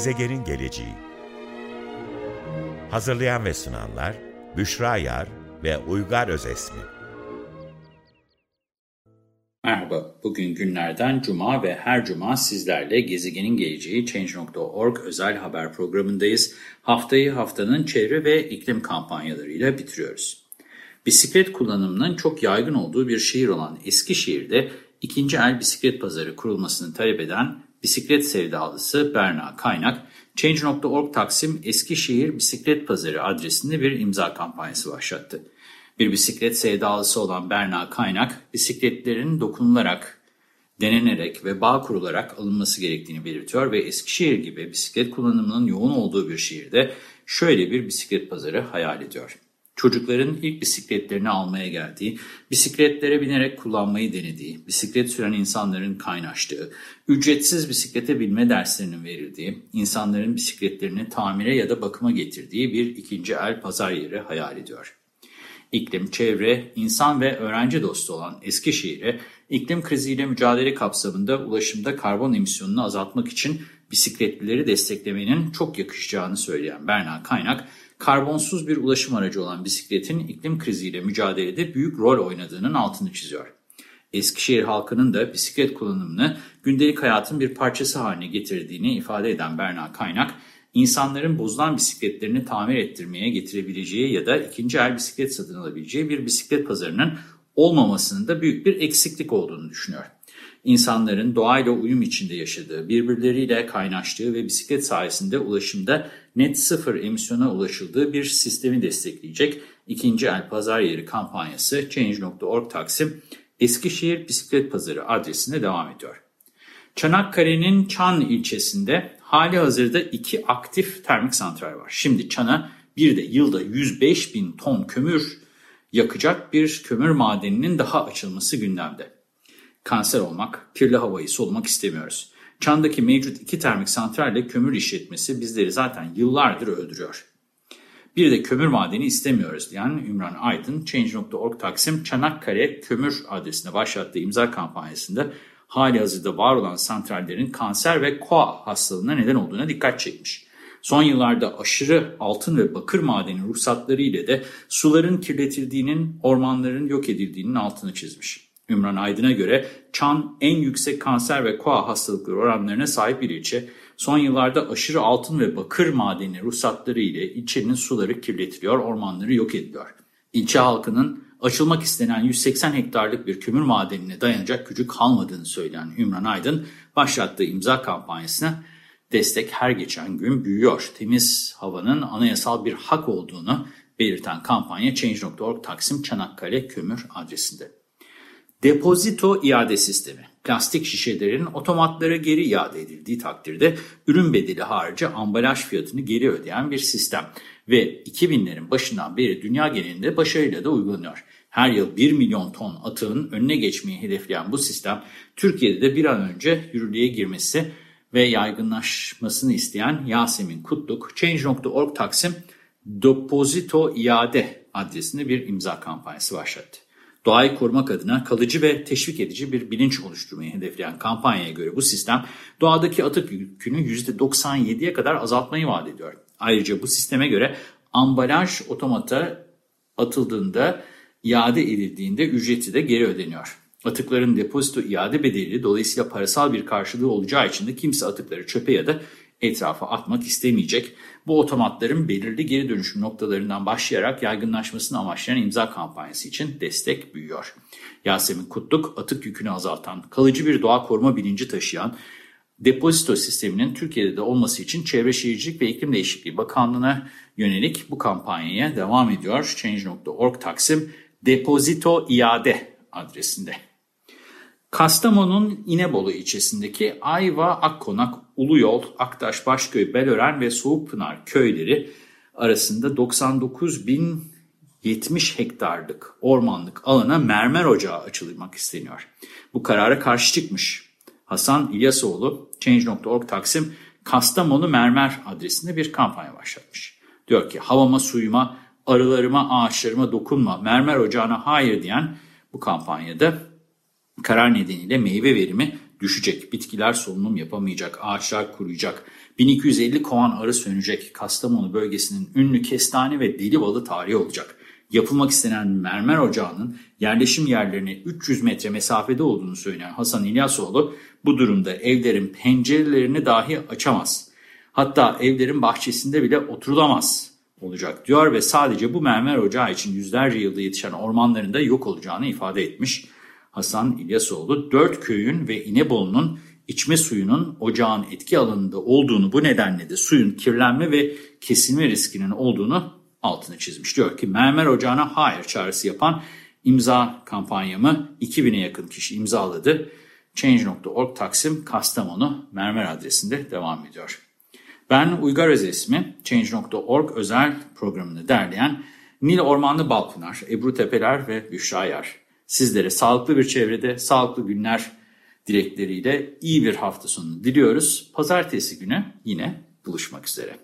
Gezegenin Geleceği Hazırlayan ve sunanlar Büşra Yar ve Uygar Özesmi Merhaba, bugün günlerden Cuma ve her Cuma sizlerle Gezegenin Geleceği Change.org özel haber programındayız. Haftayı haftanın çevre ve iklim kampanyalarıyla bitiriyoruz. Bisiklet kullanımının çok yaygın olduğu bir şehir olan Eskişehir'de ikinci el bisiklet pazarı kurulmasını talep eden bisiklet sevdalısı Berna Kaynak, Change.org Taksim Eskişehir Bisiklet Pazarı adresinde bir imza kampanyası başlattı. Bir bisiklet sevdalısı olan Berna Kaynak, bisikletlerin dokunularak, denenerek ve bağ kurularak alınması gerektiğini belirtiyor ve Eskişehir gibi bisiklet kullanımının yoğun olduğu bir şehirde şöyle bir bisiklet pazarı hayal ediyor. Çocukların ilk bisikletlerini almaya geldiği, bisikletlere binerek kullanmayı denediği, bisiklet süren insanların kaynaştığı, ücretsiz bisiklete binme derslerinin verildiği, insanların bisikletlerini tamire ya da bakıma getirdiği bir ikinci el pazar yeri hayal ediyor. İklim, çevre, insan ve öğrenci dostu olan Eskişehir'e iklim kriziyle mücadele kapsamında ulaşımda karbon emisyonunu azaltmak için bisikletlileri desteklemenin çok yakışacağını söyleyen Berna Kaynak, karbonsuz bir ulaşım aracı olan bisikletin iklim kriziyle mücadelede büyük rol oynadığının altını çiziyor. Eskişehir halkının da bisiklet kullanımını gündelik hayatın bir parçası haline getirdiğini ifade eden Berna Kaynak, insanların bozulan bisikletlerini tamir ettirmeye getirebileceği ya da ikinci el bisiklet satın alabileceği bir bisiklet pazarının olmamasının da büyük bir eksiklik olduğunu düşünüyor. İnsanların doğayla uyum içinde yaşadığı, birbirleriyle kaynaştığı ve bisiklet sayesinde ulaşımda net sıfır emisyona ulaşıldığı bir sistemi destekleyecek ikinci el pazar yeri kampanyası Change.org Taksim Eskişehir Bisiklet Pazarı adresinde devam ediyor. Çanakkale'nin Çan ilçesinde hali hazırda iki aktif termik santral var. Şimdi Çan'a bir de yılda 105 bin ton kömür yakacak bir kömür madeninin daha açılması gündemde. Kanser olmak, kirli havayı solumak istemiyoruz. Çan'daki mevcut iki termik santralle kömür işletmesi bizleri zaten yıllardır öldürüyor. Bir de kömür madeni istemiyoruz diyen Ümran Aydın, Change.org Taksim Çanakkale Kömür adresine başlattığı imza kampanyasında hali hazırda var olan santrallerin kanser ve koa hastalığına neden olduğuna dikkat çekmiş. Son yıllarda aşırı altın ve bakır madeni ruhsatları ile de suların kirletildiğinin, ormanların yok edildiğinin altını çizmiş. Ümran Aydın'a göre Çan en yüksek kanser ve koa hastalıkları oranlarına sahip bir ilçe. Son yıllarda aşırı altın ve bakır madeni ruhsatları ile ilçenin suları kirletiliyor, ormanları yok ediliyor. İlçe halkının açılmak istenen 180 hektarlık bir kömür madenine dayanacak gücü kalmadığını söyleyen Ümran Aydın, başlattığı imza kampanyasına destek her geçen gün büyüyor. Temiz havanın anayasal bir hak olduğunu belirten kampanya Change.org Taksim Çanakkale Kömür adresinde. Depozito iade sistemi. Plastik şişelerin otomatlara geri iade edildiği takdirde ürün bedeli harici ambalaj fiyatını geri ödeyen bir sistem ve 2000'lerin başından beri dünya genelinde başarıyla da uygulanıyor. Her yıl 1 milyon ton atığın önüne geçmeyi hedefleyen bu sistem Türkiye'de de bir an önce yürürlüğe girmesi ve yaygınlaşmasını isteyen Yasemin Kutluk, Change.org Taksim Depozito iade adresinde bir imza kampanyası başlattı. Doğayı korumak adına kalıcı ve teşvik edici bir bilinç oluşturmayı hedefleyen kampanyaya göre bu sistem doğadaki atık yükünü %97'ye kadar azaltmayı vaat ediyor. Ayrıca bu sisteme göre ambalaj otomata atıldığında iade edildiğinde ücreti de geri ödeniyor. Atıkların depozito iade bedeli dolayısıyla parasal bir karşılığı olacağı için de kimse atıkları çöpe ya da etrafa atmak istemeyecek. Bu otomatların belirli geri dönüşüm noktalarından başlayarak yaygınlaşmasını amaçlayan imza kampanyası için destek büyüyor. Yasemin Kutluk, atık yükünü azaltan, kalıcı bir doğa koruma bilinci taşıyan depozito sisteminin Türkiye'de de olması için Çevre Şehircilik ve İklim Değişikliği Bakanlığı'na yönelik bu kampanyaya devam ediyor. Change.org Taksim Depozito İade adresinde. Kastamonu'nun İnebolu ilçesindeki Ayva, Akkonak, Uluyol, Aktaş, Başköy, Belören ve Soğukpınar köyleri arasında 99.070 hektarlık ormanlık alana mermer ocağı açılmak isteniyor. Bu karara karşı çıkmış Hasan İlyasoğlu, Change.org Taksim Kastamonu Mermer adresinde bir kampanya başlatmış. Diyor ki havama, suyuma, arılarıma, ağaçlarıma dokunma, mermer ocağına hayır diyen bu kampanyada karar nedeniyle meyve verimi düşecek, bitkiler solunum yapamayacak, ağaçlar kuruyacak, 1250 kovan arı sönecek, Kastamonu bölgesinin ünlü kestane ve deli balı tarihi olacak. Yapılmak istenen mermer ocağının yerleşim yerlerine 300 metre mesafede olduğunu söyleyen Hasan İlyasoğlu bu durumda evlerin pencerelerini dahi açamaz. Hatta evlerin bahçesinde bile oturulamaz olacak diyor ve sadece bu mermer ocağı için yüzlerce yılda yetişen ormanların da yok olacağını ifade etmiş. Hasan İlyasoğlu dört köyün ve İnebolu'nun içme suyunun ocağın etki alanında olduğunu bu nedenle de suyun kirlenme ve kesilme riskinin olduğunu altını çizmiş. Diyor ki mermer ocağına hayır çağrısı yapan imza kampanyamı 2000'e yakın kişi imzaladı. Change.org Taksim Kastamonu mermer adresinde devam ediyor. Ben Uygar Özesmi, Change.org özel programını derleyen Nil Ormanlı Balpınar, Ebru Tepeler ve Büşra Yar. Sizlere sağlıklı bir çevrede, sağlıklı günler dilekleriyle iyi bir hafta sonu diliyoruz. Pazartesi günü yine buluşmak üzere.